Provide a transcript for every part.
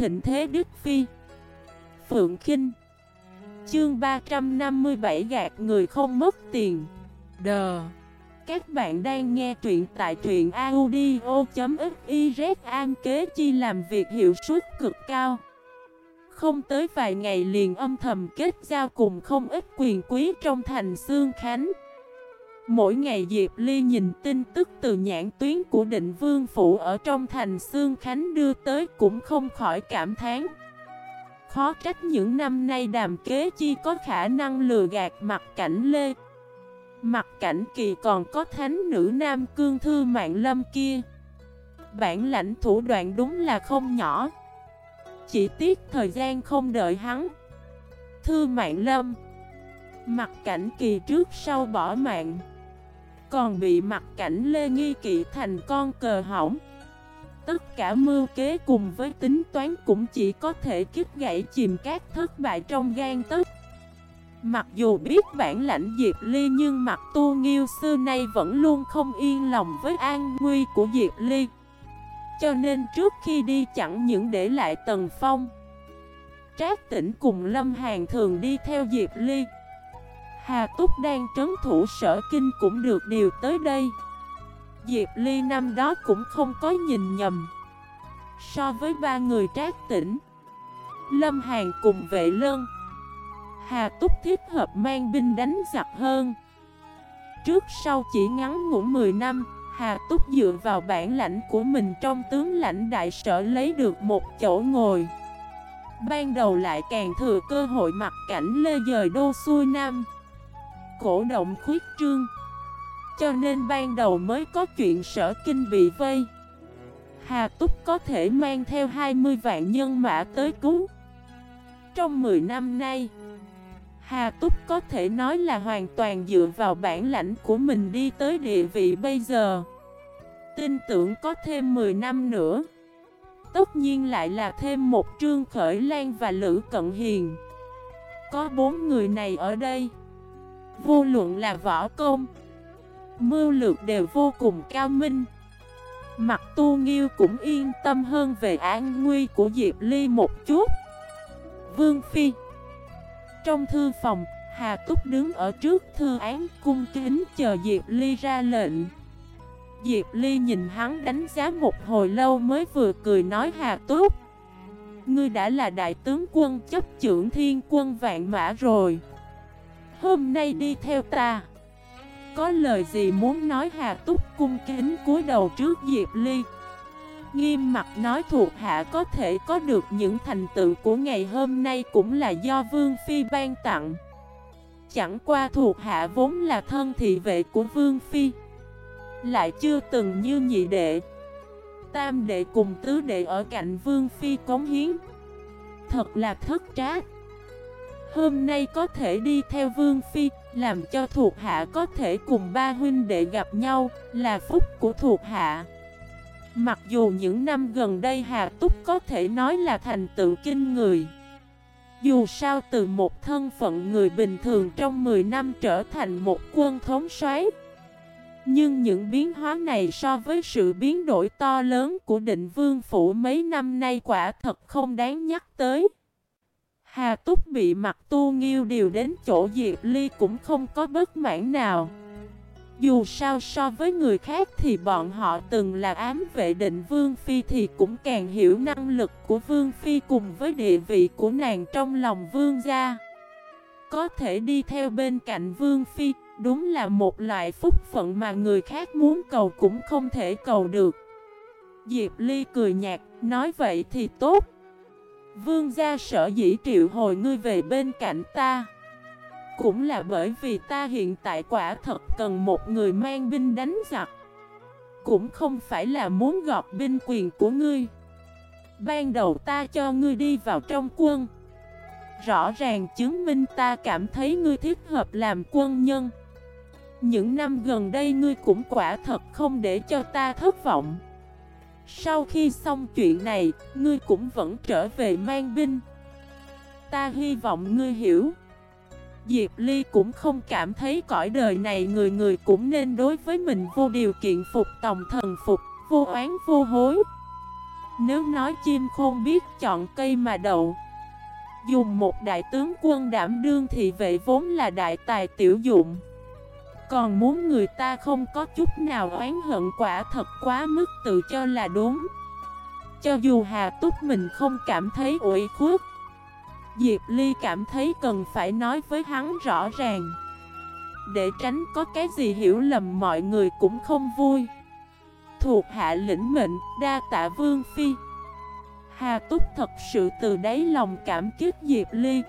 thịnh thế Đức Phi. Phượng Kinh. Chương 357 gạt người không mất tiền. Đờ Các bạn đang nghe truyện tại truyện audio.xyz An kế chi làm việc hiệu suất cực cao. Không tới vài ngày liền âm thầm kết giao cùng không ít quyền quý trong thành xương Khánh. Mỗi ngày Diệp Ly nhìn tin tức từ nhãn tuyến của định vương phủ ở trong thành Sương Khánh đưa tới cũng không khỏi cảm thán. Khó trách những năm nay đàm kế chi có khả năng lừa gạt mặt cảnh lê. Mặt cảnh kỳ còn có thánh nữ nam cương thư mạng lâm kia. Bản lãnh thủ đoạn đúng là không nhỏ. Chỉ tiếc thời gian không đợi hắn. Thư mạng lâm. Mặt cảnh kỳ trước sau bỏ mạng. Còn bị mặt cảnh lê nghi kỵ thành con cờ hỏng. Tất cả mưu kế cùng với tính toán cũng chỉ có thể kích gãy chìm các thất bại trong gan tức Mặc dù biết bản lãnh Diệp Ly nhưng mặt tu nghiêu xưa nay vẫn luôn không yên lòng với an nguy của Diệp Ly. Cho nên trước khi đi chẳng những để lại Tần Phong, Trác tỉnh cùng Lâm Hàn thường đi theo Diệp Ly. Hà Túc đang trấn thủ sở kinh cũng được điều tới đây. Diệp Ly năm đó cũng không có nhìn nhầm. So với ba người trác tỉnh, Lâm Hàn cùng vệ lân, Hà Túc thích hợp mang binh đánh giặc hơn. Trước sau chỉ ngắn ngủ 10 năm, Hà Túc dựa vào bản lãnh của mình trong tướng lãnh đại sở lấy được một chỗ ngồi. Ban đầu lại càng thừa cơ hội mặt cảnh lê dời đô xuôi nam. Cổ động khuyết trương. Cho nên ban đầu mới có chuyện sở kinh bị vây. Hà Túc có thể mang theo 20 vạn nhân mã tới cứu. Trong 10 năm nay, Hà Túc có thể nói là hoàn toàn dựa vào bản lãnh của mình đi tới địa vị bây giờ. Tin tưởng có thêm 10 năm nữa, Tất nhiên lại là thêm một Trương Khởi Lan và Lữ Cận Hiền. Có bốn người này ở đây. Vô luận là võ công Mưu lược đều vô cùng cao minh. Mặt tu nghiêu cũng yên tâm hơn về an nguy của Diệp Ly một chút. Vương Phi Trong thư phòng, Hà Túc đứng ở trước thư án cung kính chờ Diệp Ly ra lệnh. Diệp Ly nhìn hắn đánh giá một hồi lâu mới vừa cười nói Hà Túc Ngươi đã là đại tướng quân chấp trưởng thiên quân vạn mã rồi. Hôm nay đi theo ta. Có lời gì muốn nói Hà Túc cung kính cúi đầu trước Diệp Ly? Nghiêm mặt nói thuộc hạ có thể có được những thành tựu của ngày hôm nay cũng là do Vương Phi ban tặng. Chẳng qua thuộc hạ vốn là thân thị vệ của Vương Phi, Lại chưa từng như nhị đệ. Tam đệ cùng tứ đệ ở cạnh Vương Phi cống hiến. Thật là thất trách Hôm nay có thể đi theo Vương Phi, làm cho thuộc hạ có thể cùng ba huynh đệ gặp nhau, là phúc của thuộc hạ. Mặc dù những năm gần đây Hà Túc có thể nói là thành tựu kinh người. Dù sao từ một thân phận người bình thường trong 10 năm trở thành một quân thống soái Nhưng những biến hóa này so với sự biến đổi to lớn của định vương phủ mấy năm nay quả thật không đáng nhắc tới. Hà Túc bị mặt tu nghiêu điều đến chỗ Diệp Ly cũng không có bất mãn nào. Dù sao so với người khác thì bọn họ từng là ám vệ định Vương Phi thì cũng càng hiểu năng lực của Vương Phi cùng với địa vị của nàng trong lòng Vương gia. Có thể đi theo bên cạnh Vương Phi đúng là một loại phúc phận mà người khác muốn cầu cũng không thể cầu được. Diệp Ly cười nhạt, nói vậy thì tốt. Vương gia sở dĩ triệu hồi ngươi về bên cạnh ta. Cũng là bởi vì ta hiện tại quả thật cần một người mang binh đánh giặc. Cũng không phải là muốn gọt binh quyền của ngươi. Ban đầu ta cho ngươi đi vào trong quân. Rõ ràng chứng minh ta cảm thấy ngươi thích hợp làm quân nhân. Những năm gần đây ngươi cũng quả thật không để cho ta thất vọng sau khi xong chuyện này, ngươi cũng vẫn trở về mang binh. Ta hy vọng ngươi hiểu. Diệp Ly cũng không cảm thấy cõi đời này người người cũng nên đối với mình vô điều kiện phục tòng thần phục, vô oán vô hối. Nếu nói chim khôn biết chọn cây mà đậu. Dùng một đại tướng quân đảm đương thì vệ vốn là đại tài tiểu dụng. Còn muốn người ta không có chút nào oán hận quả thật quá mức tự cho là đúng. Cho dù Hà Túc mình không cảm thấy ủy khuất Diệp Ly cảm thấy cần phải nói với hắn rõ ràng. Để tránh có cái gì hiểu lầm mọi người cũng không vui. Thuộc hạ lĩnh mệnh, đa tạ Vương Phi. Hà Túc thật sự từ đáy lòng cảm kích Diệp Ly.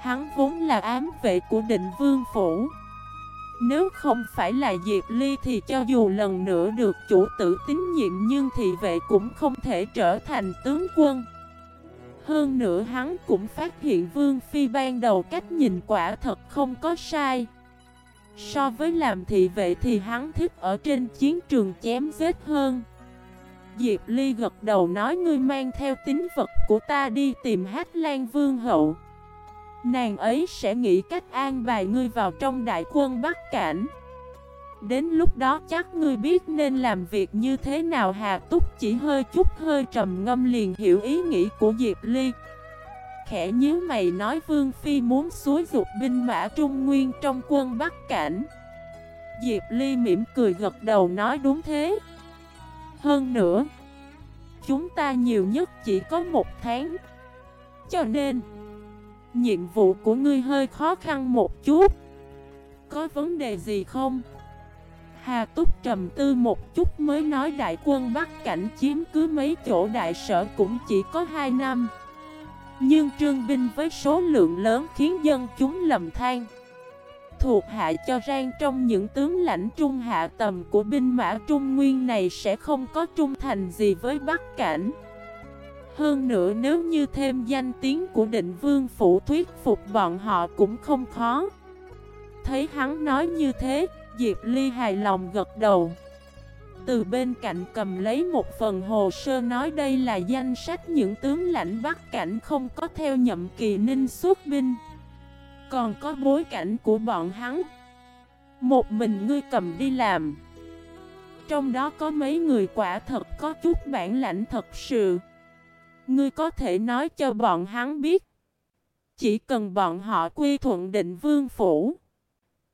Hắn vốn là ám vệ của định vương phủ. Nếu không phải là Diệp Ly thì cho dù lần nữa được chủ tử tín nhiệm Nhưng thị vệ cũng không thể trở thành tướng quân. Hơn nữa hắn cũng phát hiện Vương Phi ban đầu cách nhìn quả thật không có sai. So với làm thị vệ thì hắn thích ở trên chiến trường chém giết hơn. Diệp Ly gật đầu nói, ngươi mang theo tín vật của ta đi tìm Hát Lan Vương hậu. Nàng ấy sẽ nghĩ cách an bài ngươi vào trong đại quân Bắc Cảnh. Đến lúc đó chắc ngươi biết nên làm việc như thế nào. Hà Túc chỉ hơi chút hơi trầm ngâm liền hiểu ý nghĩ của Diệp Ly. Khẽ nhíu mày nói Vương Phi muốn xúi dục binh mã Trung Nguyên trong quân Bắc Cảnh. Diệp Ly mỉm cười gật đầu nói đúng thế. Hơn nữa, chúng ta nhiều nhất chỉ có một tháng. Cho nên, nhiệm vụ của ngươi hơi khó khăn một chút. Có vấn đề gì không? Hà Túc trầm tư một chút mới nói đại quân Bắc Cảnh chiếm cứ mấy chỗ đại sở cũng chỉ có 2 năm. Nhưng trương binh với số lượng lớn khiến dân chúng lầm than thuộc hạ cho rằng trong những tướng lãnh trung hạ tầm của binh mã trung nguyên này sẽ không có trung thành gì với Bắc Cảnh. Hơn nữa nếu như thêm danh tiếng của định vương phủ thuyết phục bọn họ cũng không khó. Thấy hắn nói như thế, Diệp Ly hài lòng gật đầu. Từ bên cạnh cầm lấy một phần hồ sơ nói đây là danh sách những tướng lãnh Bắc Cảnh không có theo nhậm kỳ ninh xuất binh. Còn có bối cảnh của bọn hắn Một mình ngươi cầm đi làm Trong đó có mấy người quả thật có chút bản lãnh thật sự Ngươi có thể nói cho bọn hắn biết. Chỉ cần bọn họ quy thuận định vương phủ.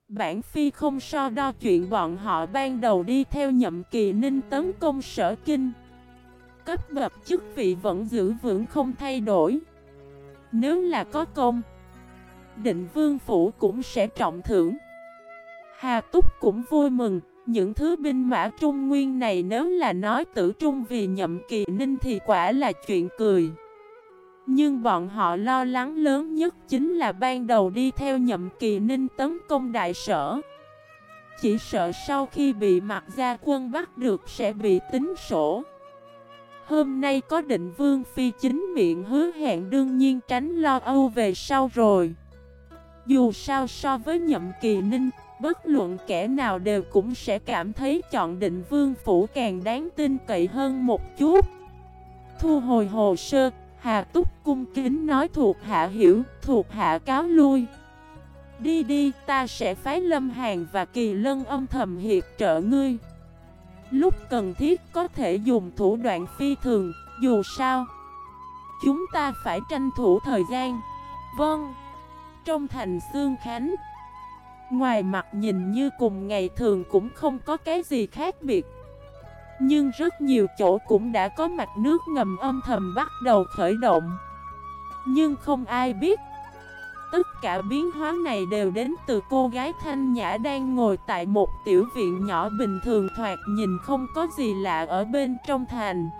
Bản phi không so đo chuyện bọn họ ban đầu đi theo nhậm kỳ ninh tấn công sở kinh. Cấp bậc chức vị vẫn giữ vững không thay đổi. Nếu là có công định vương phủ cũng sẽ trọng thưởng. Hà Túc cũng vui mừng, những thứ binh mã trung nguyên này nếu là nói tử trung vì nhậm kỳ ninh thì quả là chuyện cười. Nhưng bọn họ lo lắng lớn nhất chính là ban đầu đi theo nhậm kỳ ninh tấn công đại sở. Chỉ sợ sau khi bị mặt gia quân bắt được sẽ bị tính sổ. Hôm nay có định vương phi chính miệng hứa hẹn đương nhiên tránh lo âu về sau rồi. Dù sao so với nhậm kỳ ninh, bất luận kẻ nào đều cũng sẽ cảm thấy chọn định vương phủ càng đáng tin cậy hơn một chút. Thu hồi hồ sơ, Hà Túc cung kính nói thuộc hạ hiểu, thuộc hạ cáo lui. Đi đi, ta sẽ phái Lâm Hàn và Kỳ Lân âm thầm hiệp trợ ngươi. Lúc cần thiết có thể dùng thủ đoạn phi thường, dù sao. Chúng ta phải tranh thủ thời gian. Vâng trong thành xương khánh Ngoài mặt nhìn như cùng ngày thường cũng không có cái gì khác biệt. Nhưng rất nhiều chỗ cũng đã có mặt nước ngầm âm thầm bắt đầu khởi động. Nhưng không ai biết, Tất cả biến hóa này đều đến từ cô gái thanh nhã đang ngồi tại một tiểu viện nhỏ bình thường thoạt nhìn không có gì lạ ở bên trong thành.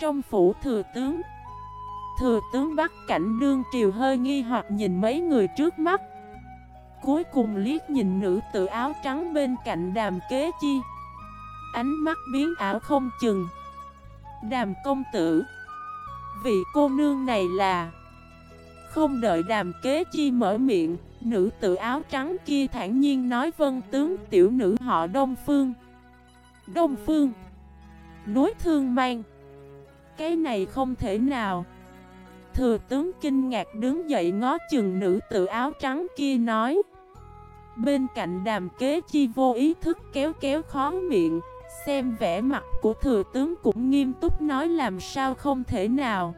Trong phủ thừa tướng Thừa tướng Bắc Cảnh Đương Triều hơi nghi hoặc nhìn mấy người trước mắt. Cuối cùng liếc nhìn nữ tử áo trắng bên cạnh đàm kế chi. Ánh mắt biến ảo không chừng. Đàm công tử, Vị cô nương này là? Không đợi đàm kế chi mở miệng, Nữ tử áo trắng kia thản nhiên nói vân tướng tiểu nữ họ Đông Phương. Đông Phương Núi thương mang. Cái này không thể nào. Thừa tướng kinh ngạc đứng dậy ngó chừng nữ tự áo trắng kia nói. Bên cạnh đàm kế chi vô ý thức kéo kéo khó miệng, Xem vẻ mặt của thừa tướng cũng nghiêm túc nói làm sao không thể nào.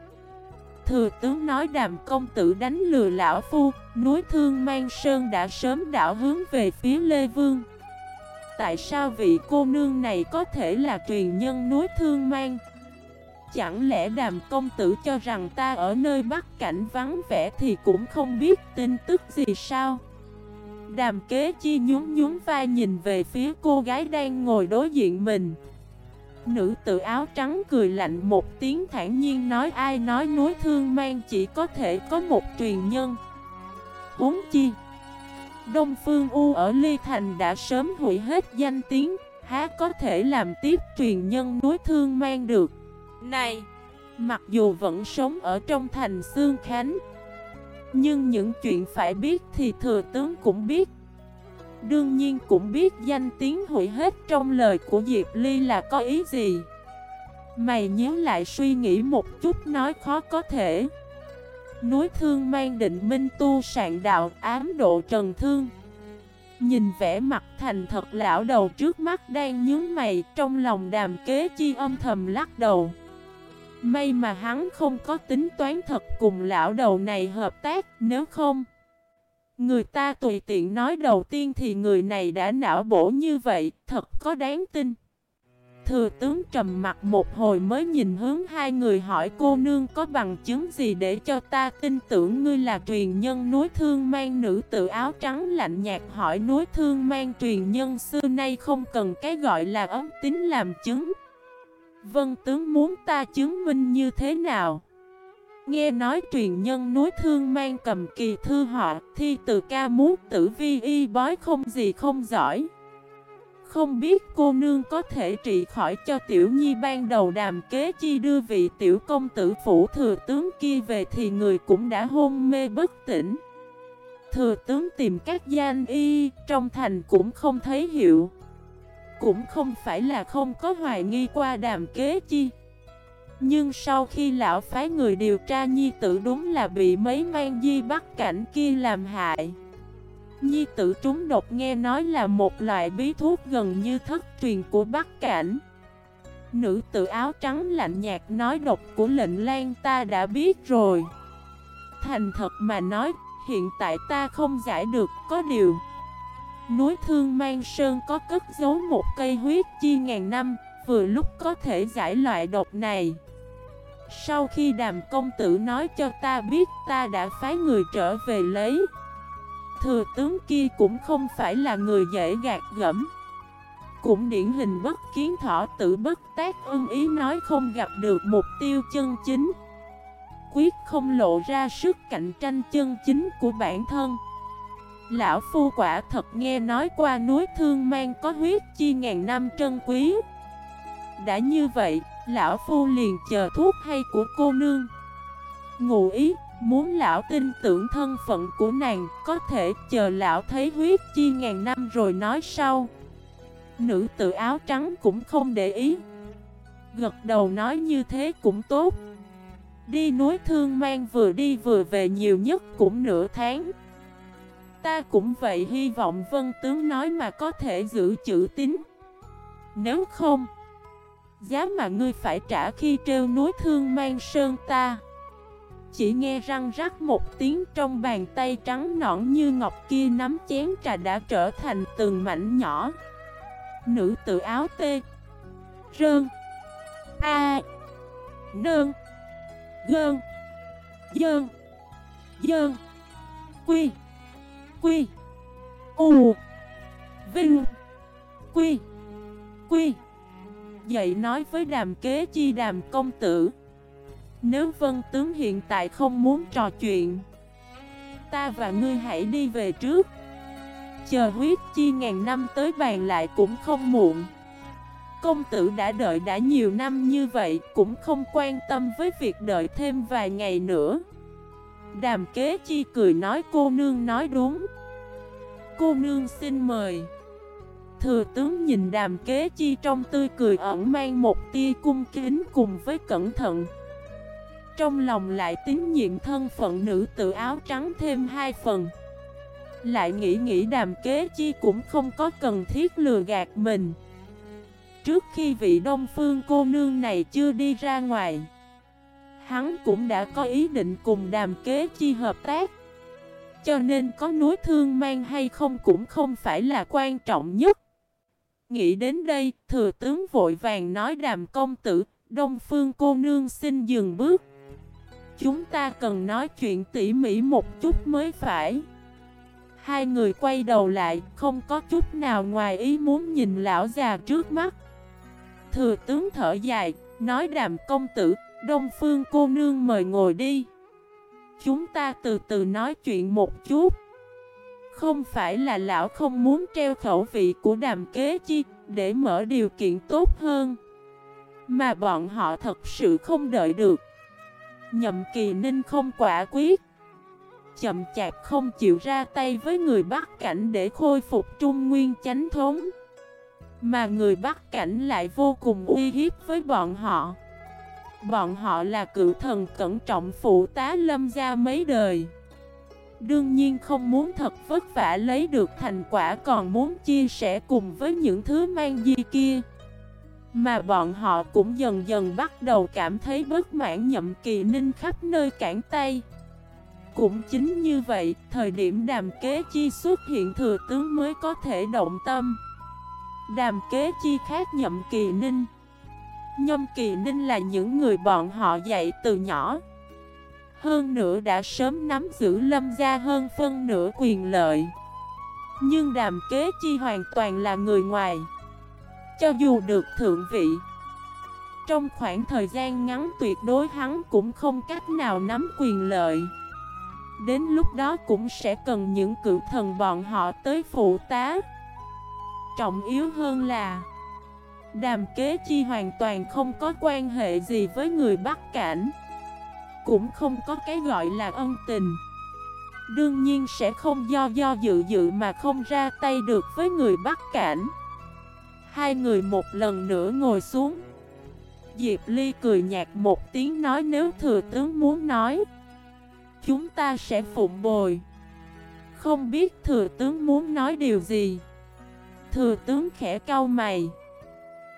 Thừa tướng nói đàm công tử đánh lừa lão phu, Núi thương mang sơn đã sớm đảo hướng về phía Lê Vương. Tại sao vị cô nương này có thể là truyền nhân núi thương mang? Chẳng lẽ đàm công tử cho rằng ta ở nơi bắc cảnh vắng vẻ thì cũng không biết tin tức gì sao? Đàm kế chi nhún nhún vai nhìn về phía cô gái đang ngồi đối diện mình. Nữ tự áo trắng cười lạnh một tiếng thản nhiên nói, ai nói núi thương mang chỉ có thể có một truyền nhân? Uống chi, Đông Phương U ở Ly Thành đã sớm hủy hết danh tiếng, Há có thể làm tiếp truyền nhân núi thương mang được? Này, Mặc dù vẫn sống ở trong thành Sương Khánh nhưng những chuyện phải biết thì thừa tướng cũng biết. Đương nhiên cũng biết danh tiếng hủy hết trong lời của Diệp Ly là có ý gì. Mày nhớ lại suy nghĩ một chút nói khó có thể. Núi thương mang định minh tu sạn đạo ám độ trần thương. Nhìn vẻ mặt thành thật lão đầu trước mắt đang nhướng mày Trong lòng đàm kế chi âm thầm lắc đầu. May mà hắn không có tính toán thật cùng lão đầu này hợp tác, Nếu không. Người ta tùy tiện nói đầu tiên thì người này đã não bổ như vậy, Thật có đáng tin. Thừa tướng trầm mặt một hồi mới nhìn hướng hai người hỏi, cô nương có bằng chứng gì để cho ta tin tưởng ngươi là truyền nhân núi thương mang nữ tự áo trắng lạnh nhạt? hỏi. Núi thương mang truyền nhân xưa nay không cần cái gọi là ấm tính làm chứng. Vân tướng muốn ta chứng minh như thế nào? Nghe nói truyền nhân núi thương mang cầm kỳ thư họ thi từ ca muốn tử vi, y bói không gì không giỏi. Không biết cô nương có thể trị khỏi cho tiểu nhi ban đầu đàm kế chi đưa vị tiểu công tử phủ thừa tướng kia về thì người cũng đã hôn mê bất tỉnh. Thừa tướng tìm các gian y, trong thành cũng không thấy hiệu. Cũng không phải là không có hoài nghi qua đàm kế chi. Nhưng sau khi lão phái người điều tra nhi tử đúng là bị mấy mang di bắt cảnh kia làm hại. Nhi tử trúng độc nghe nói là một loại bí thuốc gần như thất truyền của Bắc Cảnh Nữ tử áo trắng lạnh nhạt nói độc của lệnh lan ta đã biết rồi Thành thật mà nói, hiện tại ta không giải được, có điều Núi Thương Mang Sơn có cất giấu một cây huyết chi ngàn năm, vừa lúc có thể giải loại độc này. Sau khi đàm công tử nói cho ta biết ta đã phái người trở về lấy. Thừa tướng kia cũng không phải là người dễ gạt gẫm. Cũng điển hình bất kiến thọ tự bất tác ưng ý nói không gặp được mục tiêu chân chính. Quyết không lộ ra sức cạnh tranh chân chính của bản thân. Lão phu quả thật nghe nói qua núi thương mang có huyết chi ngàn năm trân quý. Đã như vậy, lão phu liền chờ thuốc hay của cô nương. Ngụ ý Muốn lão tin tưởng thân phận của nàng Có thể chờ lão thấy huyết chi ngàn năm rồi nói sau. Nữ tự áo trắng cũng không để ý. Gật đầu nói như thế cũng tốt. Đi núi thương mang vừa đi vừa về nhiều nhất cũng nửa tháng. Ta cũng vậy hy vọng vân tướng nói mà có thể giữ chữ tín. Nếu không, Giá mà ngươi phải trả khi treo núi thương mang sơn ta. Chỉ nghe răng rắc một tiếng trong bàn tay trắng nõn như ngọc kia nắm chén trà đã trở thành từng mảnh nhỏ. Nữ tự áo tê, Rơn, A, Nơn, Gơn, Dơn Dơn, Quy. Quy, U, Vinh, Quy Quy. Dậy nói với đàm kế chi đàm công tử. Nếu vân tướng hiện tại không muốn trò chuyện, Ta và ngươi hãy đi về trước. Chờ huyết chi ngàn năm tới bàn lại cũng không muộn. Công tử đã đợi đã nhiều năm như vậy Cũng không quan tâm với việc đợi thêm vài ngày nữa. Đàm kế chi cười nói cô nương nói đúng. Cô nương xin mời. Thừa tướng nhìn đàm kế chi trong tươi cười ẩn mang một tia cung kính cùng với cẩn thận. Trong lòng lại tín nhiệm thân phận nữ tự áo trắng thêm hai phần. Lại nghĩ nghĩ đàm kế chi cũng không có cần thiết lừa gạt mình. Trước khi vị đông phương cô nương này chưa đi ra ngoài Hắn cũng đã có ý định cùng đàm kế chi hợp tác. Cho nên có núi thương mang hay không cũng không phải là quan trọng nhất. Nghĩ đến đây, thừa tướng vội vàng nói đàm công tử Đông phương cô nương xin dừng bước. Chúng ta cần nói chuyện tỉ mỉ một chút mới phải. Hai người quay đầu lại, không có chút nào ngoài ý muốn nhìn lão già trước mắt. Thừa tướng thở dài, nói đàm công tử, Đông Phương cô nương mời ngồi đi. Chúng ta từ từ nói chuyện một chút. Không phải là lão không muốn treo khẩu vị của đàm kế chi, Để mở điều kiện tốt hơn. Mà bọn họ thật sự không đợi được. Nhậm kỳ ninh không quả quyết. Chậm chạp không chịu ra tay với người Bắc Cảnh để khôi phục Trung Nguyên chánh thống. Mà người Bắc Cảnh lại vô cùng uy hiếp với bọn họ. Bọn họ là cựu thần cẩn trọng phụ tá lâm gia mấy đời. Đương nhiên không muốn thật vất vả lấy được thành quả còn muốn chia sẻ cùng với những thứ mang di kia. Mà bọn họ cũng dần dần bắt đầu cảm thấy bất mãn nhậm kỳ ninh khắp nơi cản tay. Cũng chính như vậy, thời điểm đàm kế chi xuất hiện thừa tướng mới có thể động tâm. Đàm kế chi khác nhậm kỳ ninh Nhâm Kỳ Ninh là những người bọn họ dạy từ nhỏ. Hơn nữa đã sớm nắm giữ lâm gia hơn phân nửa quyền lợi. Nhưng đàm kế chi hoàn toàn là người ngoài. Cho dù được thượng vị, Trong khoảng thời gian ngắn tuyệt đối hắn cũng không cách nào nắm quyền lợi. Đến lúc đó cũng sẽ cần những cựu thần bọn họ tới phụ tá. Trọng yếu hơn là Đàm kế chi hoàn toàn không có quan hệ gì với người Bắc Cảnh. Cũng không có cái gọi là ân tình. Đương nhiên sẽ không do do dự dự mà không ra tay được với người Bắc Cảnh. Hai người một lần nữa ngồi xuống. Diệp Ly cười nhạt một tiếng nói nếu thừa tướng muốn nói, Chúng ta sẽ phụng bồi. Không biết thừa tướng muốn nói điều gì. Thừa tướng khẽ cau mày.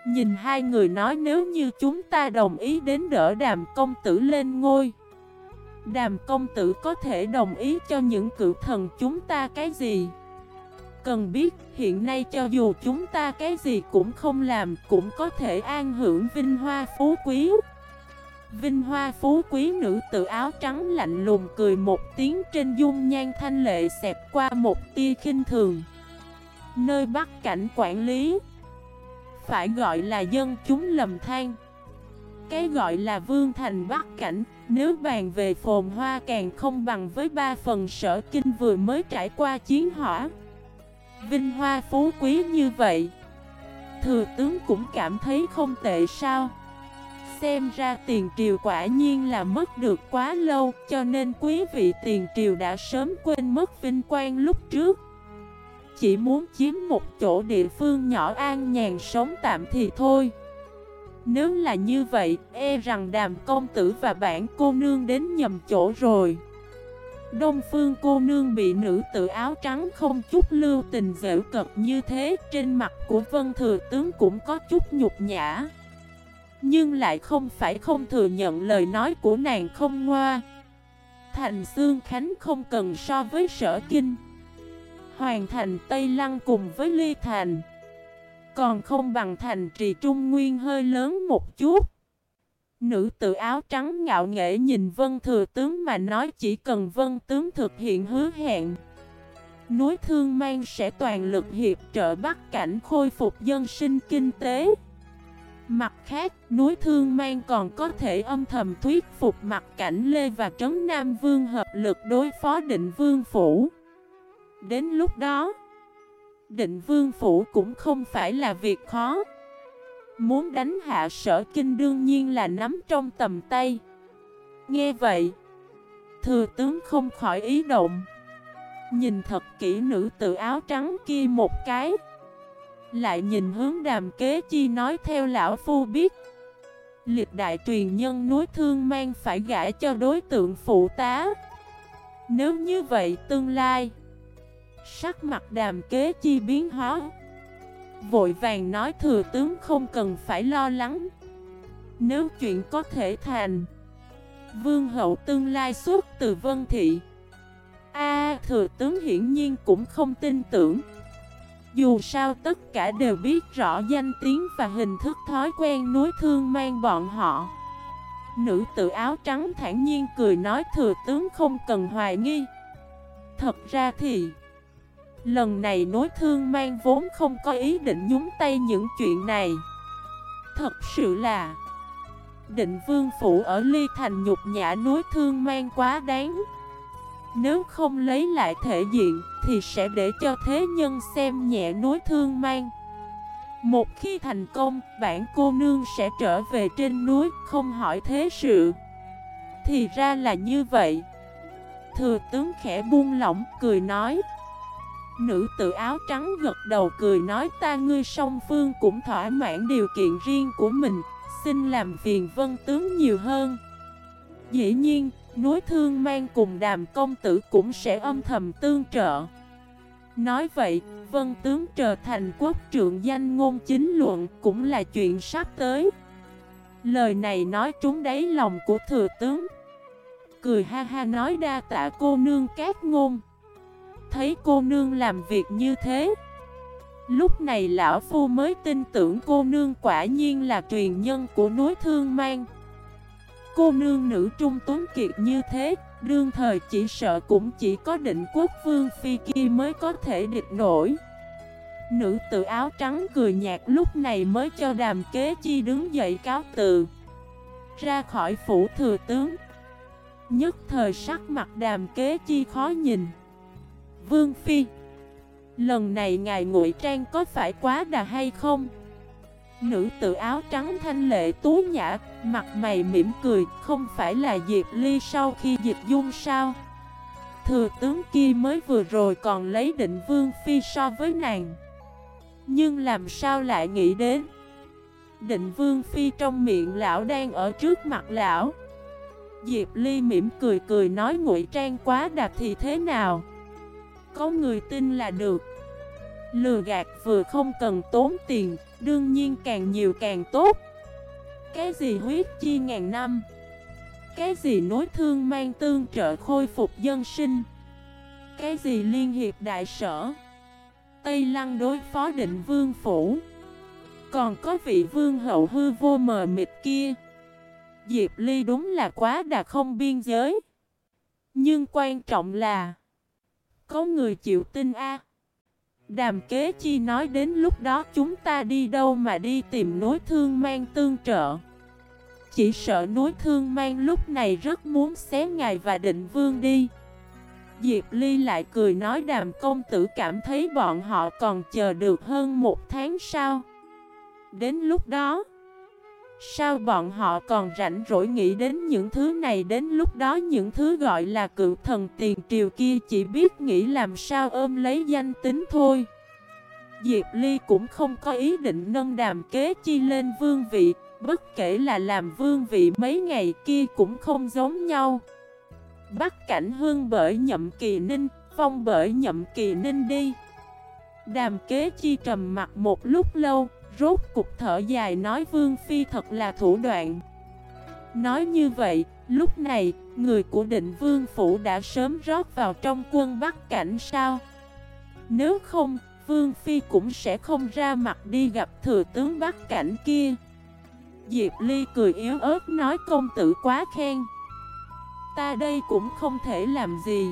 Nhìn hai người nói nếu như chúng ta đồng ý đến đỡ đàm công tử lên ngôi. Đàm công tử có thể đồng ý cho những cựu thần chúng ta cái gì? Cần biết, hiện nay cho dù chúng ta cái gì cũng không làm Cũng có thể an hưởng vinh hoa phú quý. Vinh hoa phú quý nữ tự áo trắng lạnh lùng cười một tiếng trên dung nhan thanh lệ xẹp qua một tia khinh thường. Nơi bắt cảnh quản lý phải gọi là dân chúng lầm than. Cái gọi là vương thành bắc cảnh, Nếu bàn về phồn hoa càng không bằng với ba phần sở kinh vừa mới trải qua chiến hỏa. Vinh hoa phú quý như vậy, Thừa tướng cũng cảm thấy không tệ sao? Xem ra tiền triều quả nhiên là mất được quá lâu, Cho nên quý vị tiền triều đã sớm quên mất vinh quang lúc trước chỉ muốn chiếm một chỗ địa phương nhỏ an nhàn sống tạm thì thôi. Nếu là như vậy, e rằng đàm công tử và bản cô nương đến nhầm chỗ rồi. Đông phương cô nương bị nữ tự áo trắng không chút lưu tình dễu cật như thế Trên mặt của vân thừa tướng cũng có chút nhục nhã. Nhưng lại không phải không thừa nhận lời nói của nàng không ngoa. Thành Sương Khánh không cần so với sở kinh. Hoàn thành Tây Lăng cùng với Ly Thành. Còn không bằng thành trì Trung Nguyên hơi lớn một chút. Nữ tự áo trắng ngạo nghễ nhìn Vân Thừa Tướng mà nói chỉ cần Vân Tướng thực hiện hứa hẹn. Núi Thương Mang sẽ toàn lực hiệp trợ Bắc Cảnh khôi phục dân sinh kinh tế. Mặt khác, núi Thương Mang còn có thể âm thầm thuyết phục mặt cảnh Lê và Trấn Nam Vương hợp lực đối phó định Vương Phủ. Đến lúc đó, định vương phủ cũng không phải là việc khó. Muốn đánh hạ sở kinh đương nhiên là nắm trong tầm tay. Nghe vậy, thừa tướng không khỏi ý động. Nhìn thật kỹ nữ tự áo trắng kia một cái. Lại nhìn hướng đàm kế chi nói theo lão phu biết. Liệt đại truyền nhân núi thương mang phải gãi cho đối tượng phụ tá. Nếu như vậy tương lai Sắc mặt đàm kế chi biến hóa. Vội vàng nói thừa tướng không cần phải lo lắng. Nếu chuyện có thể thành, Vương hậu tương lai suốt từ Vân Thị. A, thừa tướng hiển nhiên cũng không tin tưởng. Dù sao tất cả đều biết rõ danh tiếng và hình thức thói quen núi thương mang bọn họ. Nữ tự áo trắng thản nhiên cười nói thừa tướng không cần hoài nghi. Thật ra thì Lần này nối thương mang vốn không có ý định nhúng tay những chuyện này. Thật sự là, Định vương phủ ở ly thành nhục nhã nối thương mang quá đáng. Nếu không lấy lại thể diện Thì sẽ để cho thế nhân xem nhẹ nối thương mang. Một khi thành công, Bản cô nương sẽ trở về trên núi, Không hỏi thế sự. Thì ra là như vậy. Thừa tướng khẽ buông lỏng, cười nói. Nữ tự áo trắng gật đầu cười nói ta ngươi song phương cũng thỏa mãn điều kiện riêng của mình Xin làm phiền vân tướng nhiều hơn. Dĩ nhiên, núi thương mang cùng đàm công tử cũng sẽ âm thầm tương trợ. Nói vậy, vân tướng trở thành quốc trượng danh ngôn chính luận cũng là chuyện sắp tới. Lời này nói trúng đáy lòng của thừa tướng. Cười ha ha nói đa tạ cô nương cát ngôn. Thấy cô nương làm việc như thế. Lúc này lão phu mới tin tưởng cô nương quả nhiên là truyền nhân của núi thương mang. Cô nương nữ trung tuấn kiệt như thế, Đương thời chỉ sợ cũng chỉ có định quốc vương phi kia mới có thể địch nổi. Nữ tự áo trắng cười nhạt lúc này mới cho đàm kế chi đứng dậy cáo từ. Ra khỏi phủ thừa tướng. Nhất thời sắc mặt đàm kế chi khó nhìn. Vương Phi. Lần này ngài ngụy trang có phải quá đà hay không? Nữ tự áo trắng thanh lệ tú nhã, mặt mày mỉm cười, không phải là Diệp Ly sau khi dịch dung sao? Thừa tướng kia mới vừa rồi còn lấy định vương phi so với nàng. Nhưng làm sao lại nghĩ đến? Định vương phi trong miệng lão đang ở trước mặt lão. Diệp Ly mỉm cười cười nói ngụy trang quá đạt thì thế nào? Có người tin là được. Lừa gạt vừa không cần tốn tiền, Đương nhiên càng nhiều càng tốt. Cái gì huyết chi ngàn năm? Cái gì nối thương mang tương trợ khôi phục dân sinh? Cái gì liên hiệp đại sở? Tây Lăng đối phó định vương phủ. Còn có vị vương hậu hư vô mờ mịt kia. Diệp Ly đúng là quá đà không biên giới. Nhưng quan trọng là có người chịu tin a. Đàm kế chi nói đến lúc đó chúng ta đi đâu mà đi tìm nối thương mang tương trợ. Chỉ sợ nối thương mang lúc này rất muốn xé ngài và định vương đi. Diệp Ly lại cười nói đàm công tử cảm thấy bọn họ còn chờ được hơn một tháng sau Đến lúc đó Sao bọn họ còn rảnh rỗi nghĩ đến những thứ này đến lúc đó những thứ gọi là cựu thần tiền triều kia chỉ biết nghĩ làm sao ôm lấy danh tính thôi. Diệp Ly cũng không có ý định nâng đàm kế chi lên vương vị, bất kể là làm vương vị mấy ngày kia cũng không giống nhau. Bắt cảnh hương bởi nhậm kỳ ninh, phong bởi nhậm kỳ ninh đi. Đàm kế chi trầm mặt một lúc lâu, Rốt cục thở dài nói Vương Phi thật là thủ đoạn. Nói như vậy, lúc này, người của định Vương Phủ đã sớm rót vào trong quân Bắc Cảnh sao? Nếu không, Vương Phi cũng sẽ không ra mặt đi gặp thừa tướng Bắc Cảnh kia. Diệp Ly cười yếu ớt nói công tử quá khen. Ta đây cũng không thể làm gì.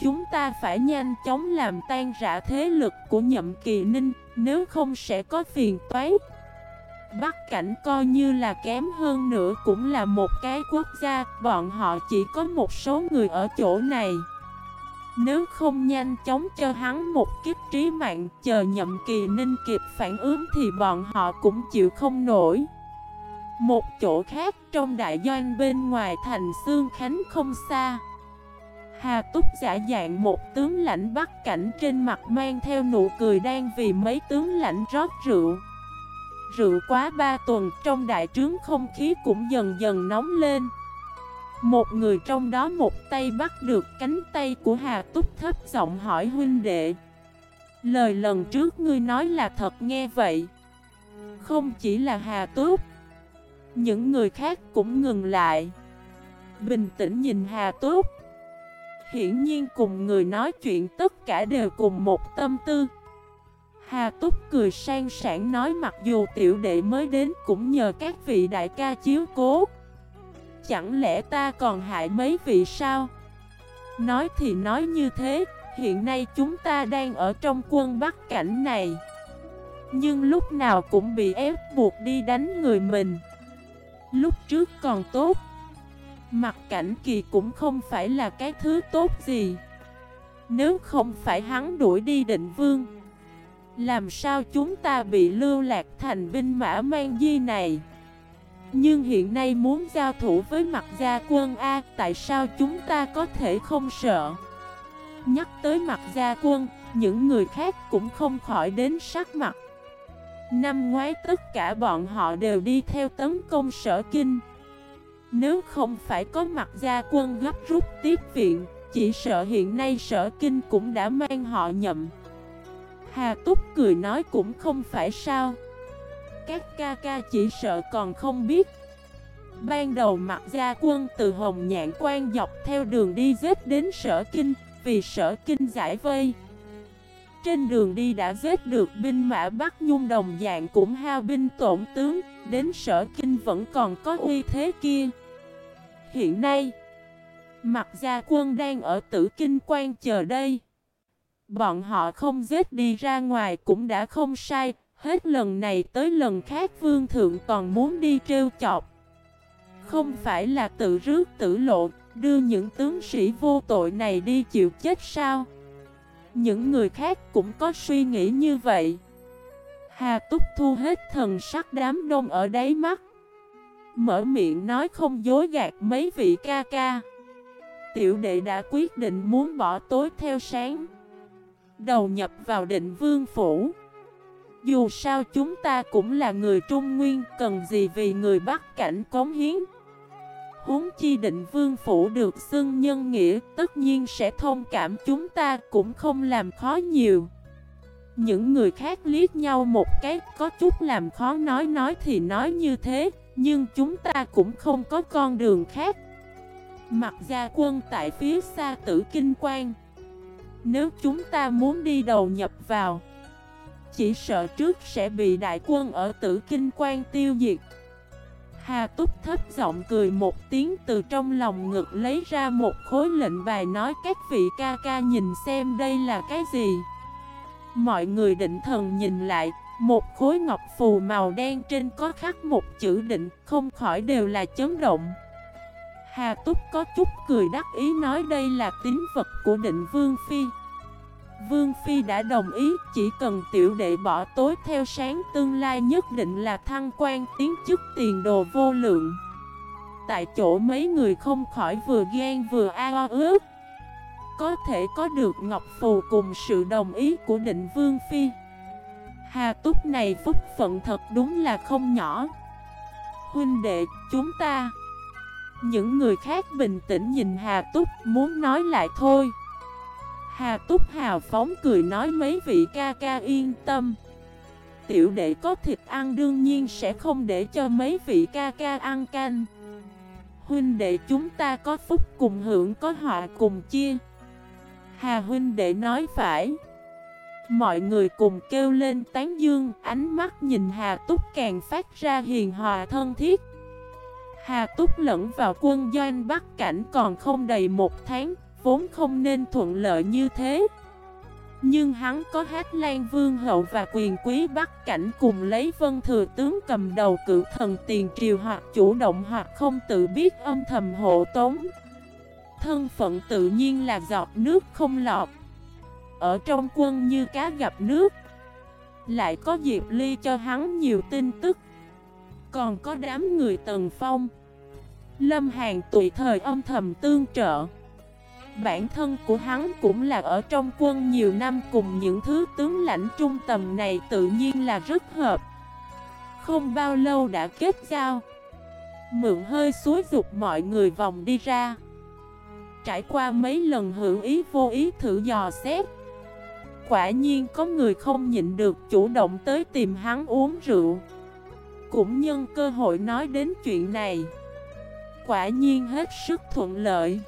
Chúng ta phải nhanh chóng làm tan rã thế lực của nhậm kỳ ninh. Nếu không sẽ có phiền toái. Bắc cảnh coi như là kém hơn nữa cũng là một cái quốc gia, Bọn họ chỉ có một số người ở chỗ này. Nếu không nhanh chóng cho hắn một kiếp trí mạng, Chờ nhậm kỳ ninh kịp phản ứng thì bọn họ cũng chịu không nổi. Một chỗ khác, trong đại doanh bên ngoài thành Sương Khánh không xa. Hà Túc giả dạng một tướng lãnh bắt cảnh trên mặt mang theo nụ cười đang vì mấy tướng lãnh rót rượu. Rượu quá ba tuần, trong đại trướng không khí cũng dần dần nóng lên. Một người trong đó một tay bắt được cánh tay của Hà Túc thấp giọng hỏi huynh đệ. Lời lần trước ngươi nói là thật nghe vậy. Không chỉ là Hà Túc, Những người khác cũng ngừng lại. Bình tĩnh nhìn Hà Túc. Hiển nhiên cùng người nói chuyện tất cả đều cùng một tâm tư. Hà Túc cười sang sảng nói mặc dù tiểu đệ mới đến cũng nhờ các vị đại ca chiếu cố. Chẳng lẽ ta còn hại mấy vị sao? Nói thì nói như thế, hiện nay chúng ta đang ở trong quân Bắc cảnh này. Nhưng lúc nào cũng bị ép buộc đi đánh người mình. Lúc trước còn tốt Mặt cảnh kỳ cũng không phải là cái thứ tốt gì. Nếu không phải hắn đuổi đi định vương, Làm sao chúng ta bị lưu lạc thành binh mã mang di này? Nhưng hiện nay muốn giao thủ với mặt gia quân A, Tại sao chúng ta có thể không sợ? Nhắc tới mặt gia quân, Những người khác cũng không khỏi đến sắc mặt. Năm ngoái tất cả bọn họ đều đi theo tấn công sở kinh nếu không phải có mặt gia quân gấp rút tiếp viện, chỉ sợ hiện nay sở kinh cũng đã mang họ nhậm. Hà Túc cười nói cũng không phải sao. Các ca ca chỉ sợ còn không biết. Ban đầu mặt gia quân từ Hồng Nhạn quan dọc theo đường đi giết đến sở kinh, vì sở kinh giải vây. Trên đường đi đã giết được binh mã Bắc Nhung đồng dạng cũng hao binh tổn tướng, đến sở kinh vẫn còn có uy thế kia. Hiện nay, mặt gia quân đang ở tử kinh quan chờ đây. Bọn họ không giết đi ra ngoài cũng đã không sai, hết lần này tới lần khác vương thượng còn muốn đi trêu chọc. Không phải là tự rước tử lộ, đưa những tướng sĩ vô tội này đi chịu chết sao? Những người khác cũng có suy nghĩ như vậy. Hà Túc thu hết thần sắc đám đông ở đáy mắt. Mở miệng nói không dối gạt mấy vị ca ca. Tiểu đệ đã quyết định muốn bỏ tối theo sáng. Đầu nhập vào định vương phủ. Dù sao chúng ta cũng là người Trung Nguyên, Cần gì vì người Bắc cảnh cống hiến. Huống chi định vương phủ được xưng nhân nghĩa, Tất nhiên sẽ thông cảm chúng ta cũng không làm khó nhiều. Những người khác liếc nhau một cái, Có chút làm khó nói nói thì nói như thế nhưng chúng ta cũng không có con đường khác. Mặt gia quân tại phía xa tử kinh quan. Nếu chúng ta muốn đi đầu nhập vào, Chỉ sợ trước sẽ bị đại quân ở tử kinh quan tiêu diệt. Hà Túc thấp giọng cười một tiếng từ trong lòng ngực lấy ra một khối lệnh bài nói các vị ca ca nhìn xem đây là cái gì. Mọi người định thần nhìn lại một khối ngọc phù màu đen trên có khắc một chữ định, Không khỏi đều là chấn động. Hà Túc có chút cười đắc ý nói đây là tín vật của định Vương Phi. Vương Phi đã đồng ý, chỉ cần tiểu đệ bỏ tối theo sáng tương lai nhất định là thăng quan tiến chức tiền đồ vô lượng. Tại chỗ mấy người không khỏi vừa ghen vừa ao ước. Có thể có được Ngọc Phù cùng sự đồng ý của định Vương Phi. Hà Túc này phúc phận thật đúng là không nhỏ. Huynh đệ, chúng ta Những người khác bình tĩnh nhìn Hà Túc muốn nói lại thôi. Hà Túc hào phóng cười nói mấy vị ca ca yên tâm. Tiểu đệ có thịt ăn đương nhiên sẽ không để cho mấy vị ca ca ăn canh. Huynh đệ chúng ta có phúc cùng hưởng có họa cùng chia. Hà huynh đệ nói phải. Mọi người cùng kêu lên tán dương, ánh mắt nhìn Hà Túc càng phát ra hiền hòa thân thiết. Hà Túc lẫn vào quân doanh Bắc Cảnh còn không đầy một tháng, vốn không nên thuận lợi như thế. Nhưng hắn có hát Lan Vương Hậu và quyền quý Bắc Cảnh cùng lấy vân thừa tướng cầm đầu cự thần tiền triều hoặc chủ động hoặc không tự biết âm thầm hộ tống. Thân phận tự nhiên là giọt nước không lọt. Ở trong quân như cá gặp nước. Lại có Diệp Ly cho hắn nhiều tin tức. Còn có đám người Tần Phong. Lâm Hàn tùy thời âm thầm tương trợ. Bản thân của hắn cũng là ở trong quân nhiều năm cùng những thứ tướng lãnh trung tầm này tự nhiên là rất hợp. Không bao lâu đã kết giao. Mượn hơi suối dục mọi người vòng đi ra. Trải qua mấy lần hữu ý vô ý thử dò xét Quả nhiên có người không nhịn được chủ động tới tìm hắn uống rượu. Cũng nhân cơ hội nói đến chuyện này. Quả nhiên hết sức thuận lợi.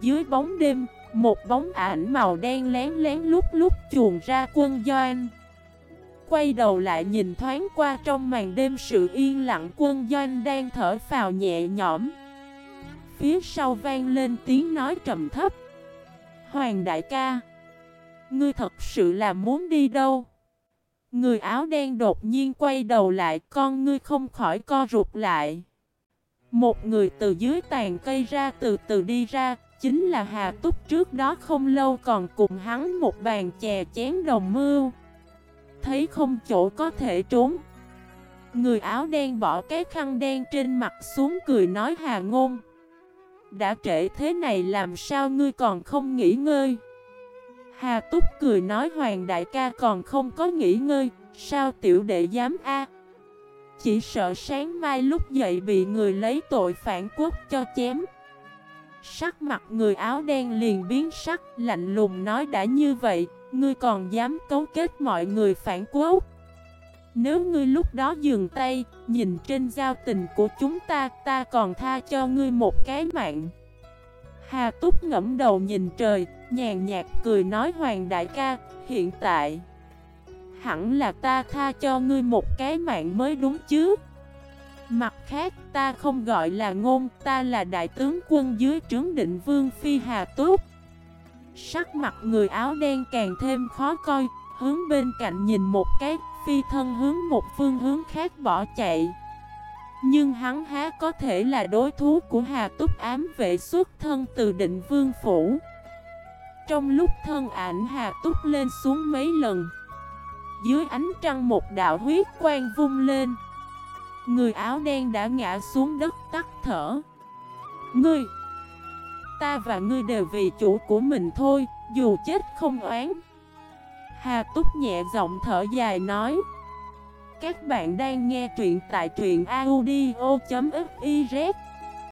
Dưới bóng đêm, một bóng ảnh màu đen lén lén lúc lúc chuồn ra quân doanh. Quay đầu lại nhìn thoáng qua trong màn đêm sự yên lặng quân doanh đang thở phào nhẹ nhõm. Phía sau vang lên tiếng nói trầm thấp. Hoàng đại ca Ngươi thật sự là muốn đi đâu? Người áo đen đột nhiên quay đầu lại con ngươi không khỏi co rụt lại. Một người từ dưới tàn cây ra từ từ đi ra, chính là Hà Túc trước đó không lâu còn cùng hắn một bàn chè chén đồng mưu. Thấy không chỗ có thể trốn. Người áo đen bỏ cái khăn đen trên mặt xuống cười nói Hà Ngôn. Đã trễ thế này làm sao ngươi còn không nghỉ ngơi? Hà Túc cười nói Hoàng đại ca còn không có nghỉ ngơi, sao tiểu đệ dám a? Chỉ sợ sáng mai lúc dậy bị người lấy tội phản quốc cho chém. Sắc mặt người áo đen liền biến sắc, lạnh lùng nói đã như vậy, ngươi còn dám cấu kết mọi người phản quốc. Nếu ngươi lúc đó dừng tay, nhìn trên giao tình của chúng ta, ta còn tha cho ngươi một cái mạng. Hà Túc ngẫm đầu nhìn trời, nhàn nhạt cười nói Hoàng đại ca, hiện tại Hẳn là ta tha cho ngươi một cái mạng mới đúng chứ? Mặt khác ta không gọi là ngôn Ta là đại tướng quân dưới trướng định vương Phi Hà Túc Sắc mặt người áo đen càng thêm khó coi Hướng bên cạnh nhìn một cái Phi thân hướng một phương hướng khác bỏ chạy. Nhưng hắn há có thể là đối thú của Hà Túc ám vệ xuất thân từ định vương phủ. Trong lúc thân ảnh Hà Túc lên xuống mấy lần, Dưới ánh trăng một đạo huyết quang vung lên. Người áo đen đã ngã xuống đất tắt thở. Ngươi, Ta và ngươi đều vì chủ của mình thôi, Dù chết không oán. Hà Túc nhẹ giọng thở dài nói, các bạn đang nghe truyện tại truyện audio.fif